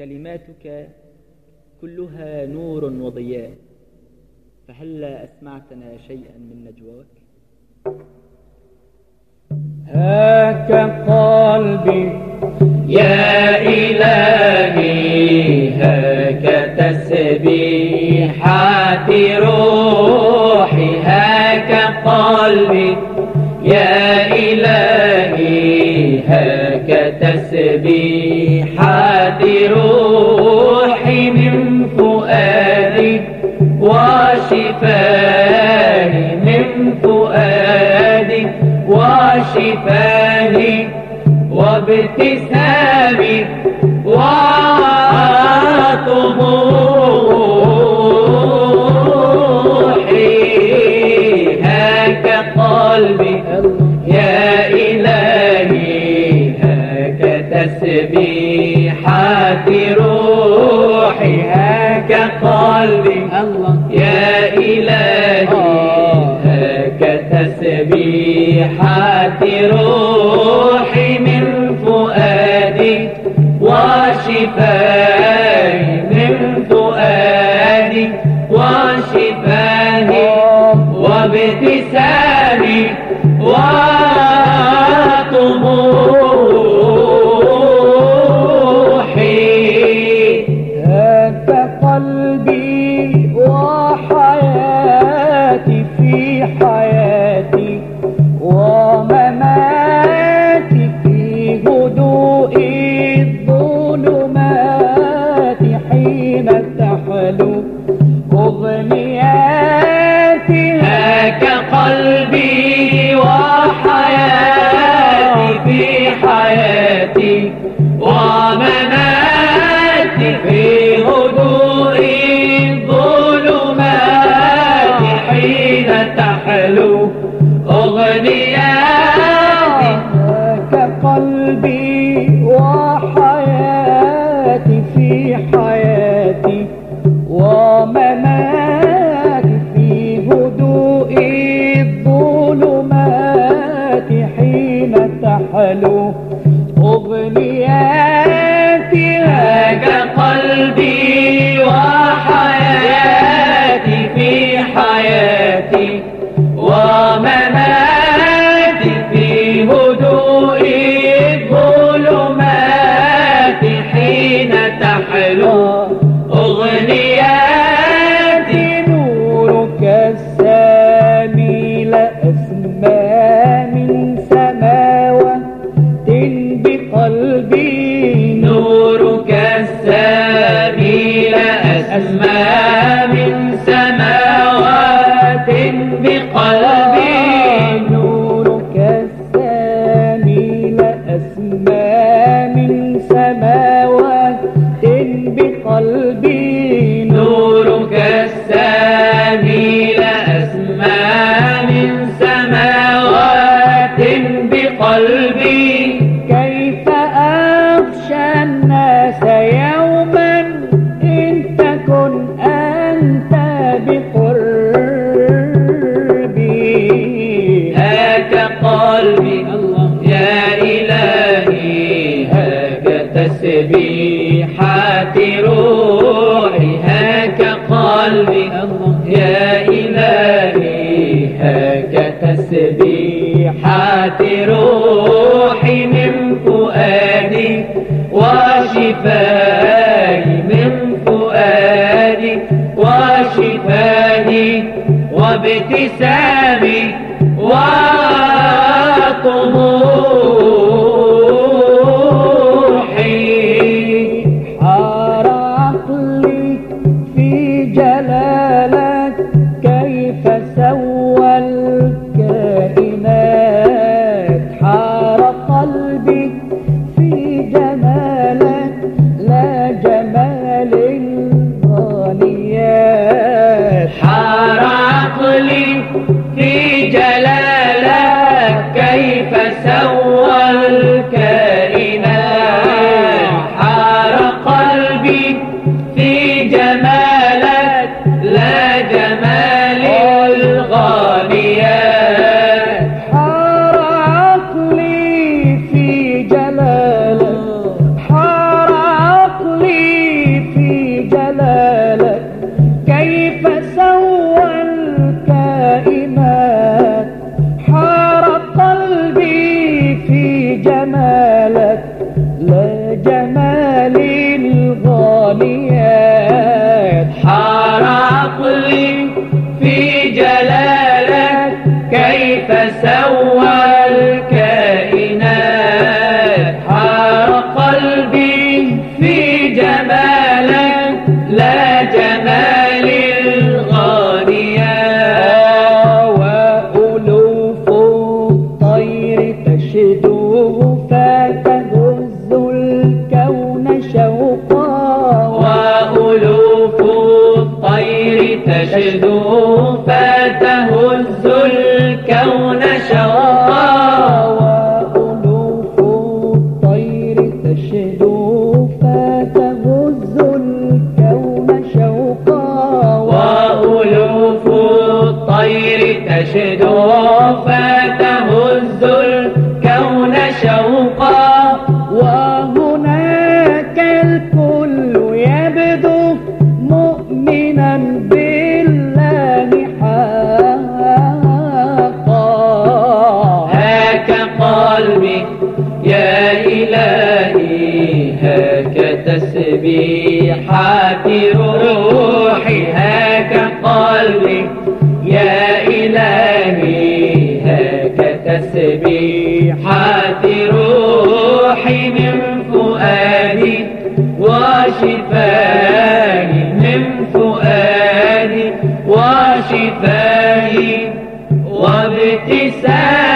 كلماتك كلها نور وضياء فهلا أسمعتنا شيئا من نجواك؟ هاك قلبي يا إلهي هاك تسبيحات روحي هاك قلبي يا إلهي هاك تسبيحات وشفاهي وابتسامي وطموحي هاك قلبي يا إلهي هاك تسبيحات روحي هاك قلبي يا إلهي هاك تسبيحات روحي من فؤادي وشفاهي من فؤادي وشفاهي وابتسامي وطموحي. هاك قلبي ومماتي في هدوء الظلمات حين تحلو أغنياتي. هاك قلبي وحياتي في حياتي ومماتي في هدوء الظلمات حين تحلو أغنياتي هاك تسبيحات روحي هاك قلبي. يا إلهي هاك تسبيحات روحي من فؤادي وشفاهي من فؤادي وشفاهي وابتسامي تشدو فتهز الكون شوقا وألوف الطير تشدو فتهز الكون شوقا وألوف الطير تشدو فتهز الكون شوقا تسبيحات روحي هاك قلبي. يا إلهي هاك تسبيحات روحي من فؤادي. وشفائي من فؤادي. وشفائي وابتسامي